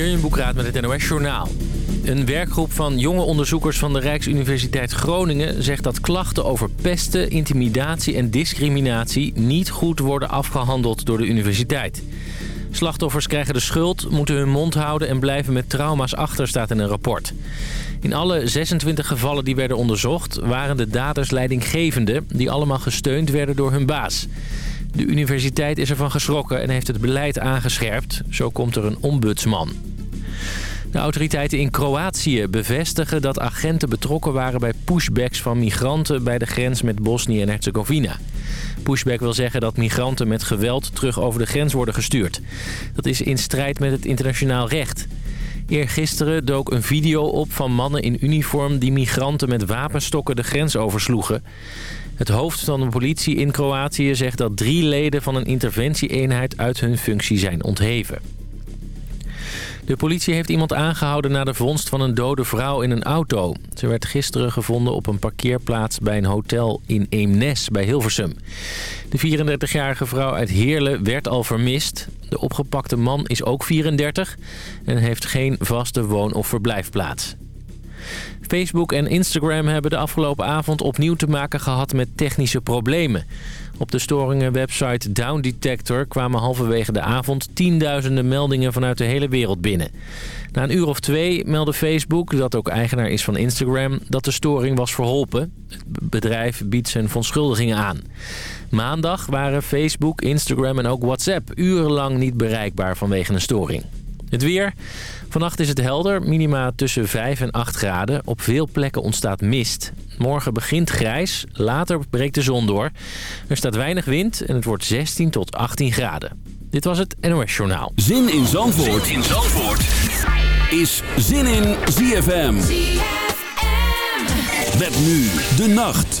Mirjam Boekraat met het NOS Journaal. Een werkgroep van jonge onderzoekers van de Rijksuniversiteit Groningen... zegt dat klachten over pesten, intimidatie en discriminatie... niet goed worden afgehandeld door de universiteit. Slachtoffers krijgen de schuld, moeten hun mond houden... en blijven met trauma's achter, staat in een rapport. In alle 26 gevallen die werden onderzocht... waren de daders leidinggevende die allemaal gesteund werden door hun baas. De universiteit is ervan geschrokken en heeft het beleid aangescherpt. Zo komt er een ombudsman. De autoriteiten in Kroatië bevestigen dat agenten betrokken waren bij pushbacks van migranten bij de grens met Bosnië en Herzegovina. Pushback wil zeggen dat migranten met geweld terug over de grens worden gestuurd. Dat is in strijd met het internationaal recht. Eergisteren dook een video op van mannen in uniform die migranten met wapenstokken de grens oversloegen. Het hoofd van de politie in Kroatië zegt dat drie leden van een interventieeenheid uit hun functie zijn ontheven. De politie heeft iemand aangehouden na de vondst van een dode vrouw in een auto. Ze werd gisteren gevonden op een parkeerplaats bij een hotel in Eemnes bij Hilversum. De 34-jarige vrouw uit Heerlen werd al vermist. De opgepakte man is ook 34 en heeft geen vaste woon- of verblijfplaats. Facebook en Instagram hebben de afgelopen avond opnieuw te maken gehad met technische problemen. Op de storingen-website Down Detector kwamen halverwege de avond tienduizenden meldingen vanuit de hele wereld binnen. Na een uur of twee meldde Facebook, dat ook eigenaar is van Instagram, dat de storing was verholpen. Het bedrijf biedt zijn verontschuldigingen aan. Maandag waren Facebook, Instagram en ook WhatsApp urenlang niet bereikbaar vanwege een storing. Het weer. Vannacht is het helder, minima tussen 5 en 8 graden. Op veel plekken ontstaat mist. Morgen begint grijs, later breekt de zon door. Er staat weinig wind en het wordt 16 tot 18 graden. Dit was het NOS Journaal. Zin in Zandvoort, zin in Zandvoort. is Zin in ZFM. ZFM. Met nu de nacht.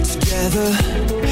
together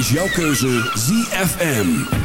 is jouw keuze ZFM.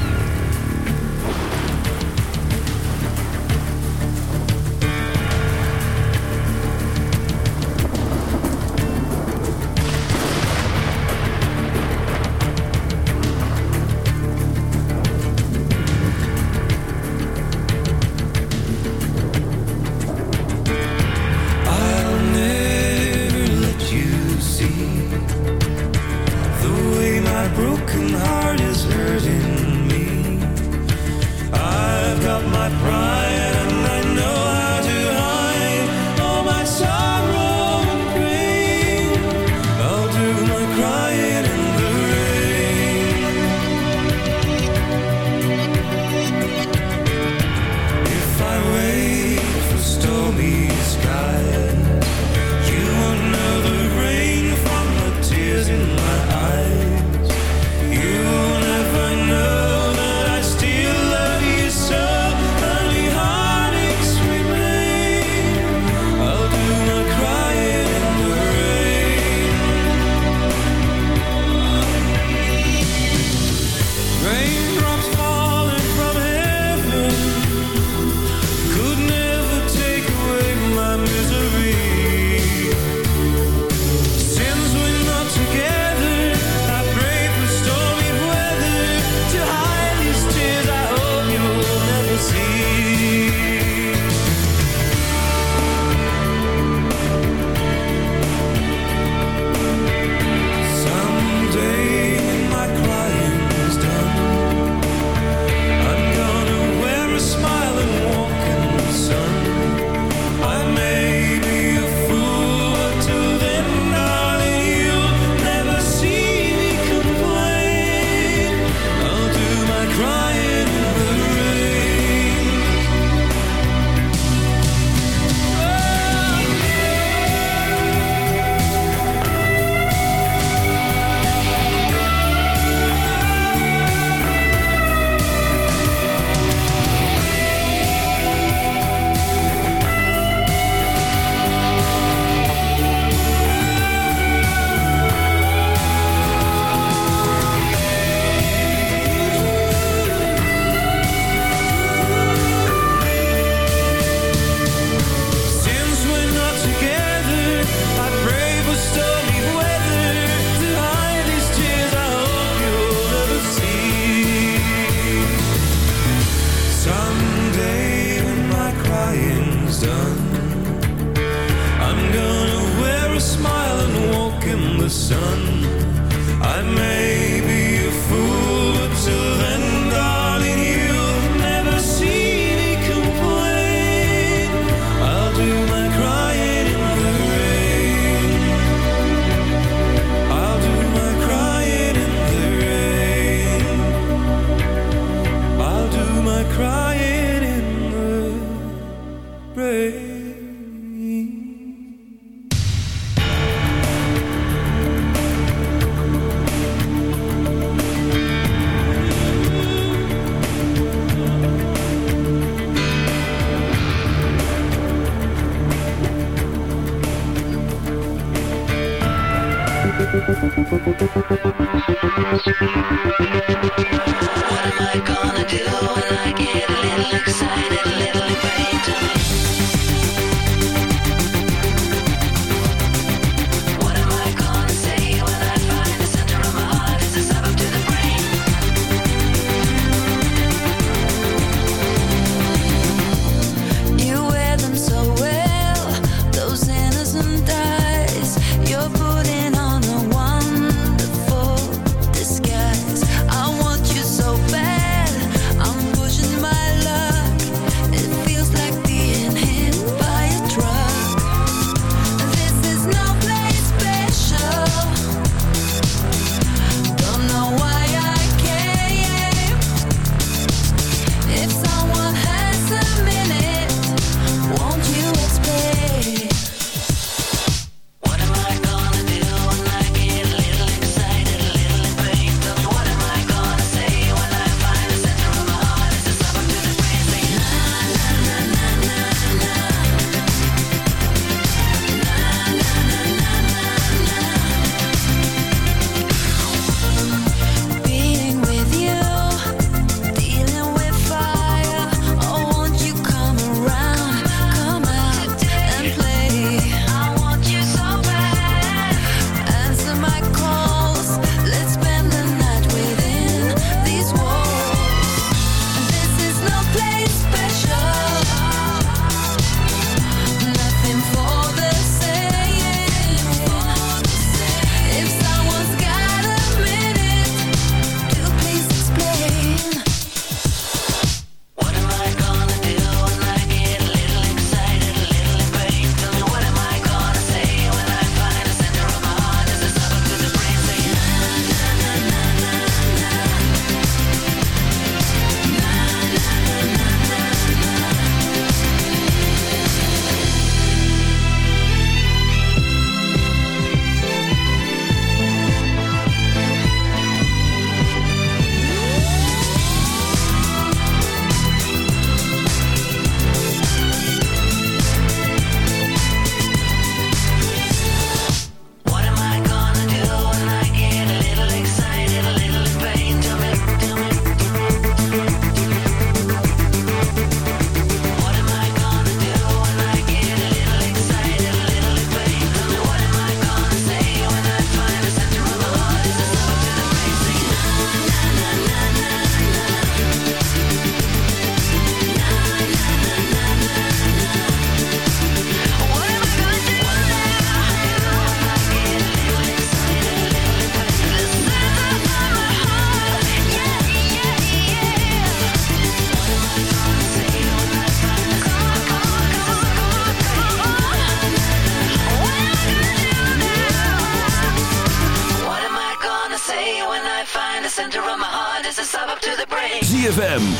the sun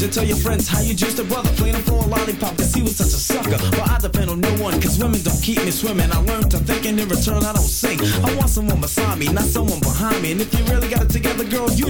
To Tell your friends how you just a brother. Playing for a lollipop, cause he was such a sucker. But I depend on no one, cause women don't keep me swimming. I learned to think and in return I don't sink. I want someone beside me, not someone behind me. And if you really got it together, girl, you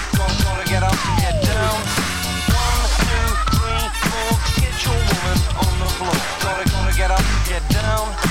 get down.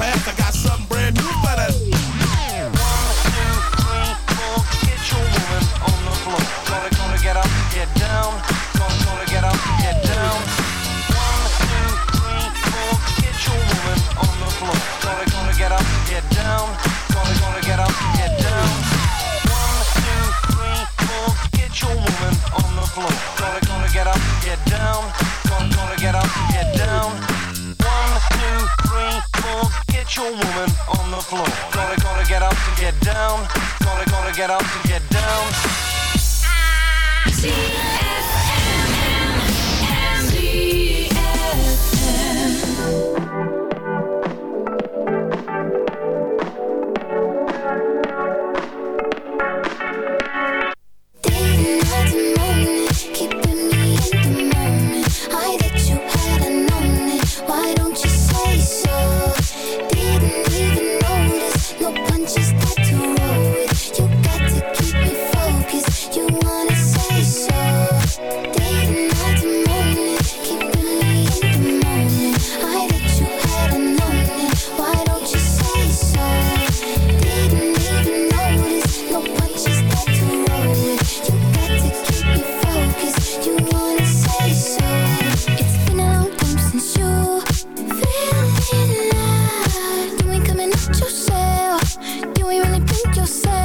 past. I got something brand new for that up get down. to got to get up and get down. say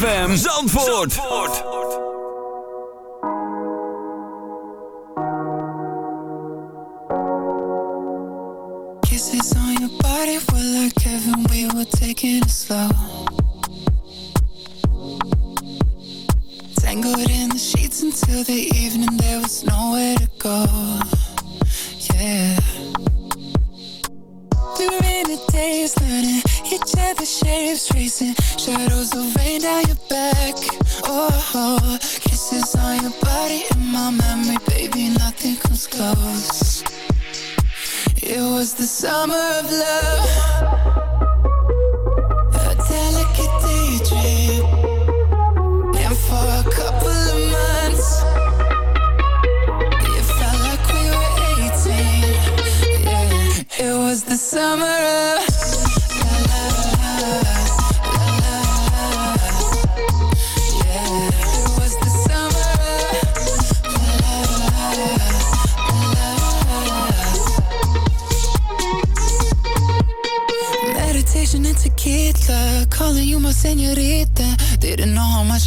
ZFM Zandvoort. Zandvoort. Kisses on your body were like heaven. We were taking it slow. Tangled in the sheets until the evening. There was nowhere to go. summer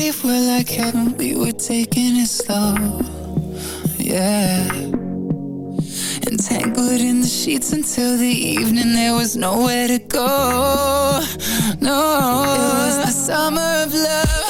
What if we're like heaven? We were taking it slow, yeah. Entangled in the sheets until the evening, there was nowhere to go. No, it was the summer of love.